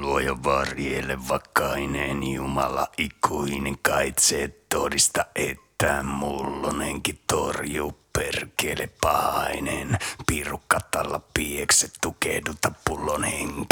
Luoja varjelle vakainen Jumala ikuinen kaitsee todista, että mullonenkin torjuu perkele pahainen. Pirukatalla piekse tukehduta pullon henki.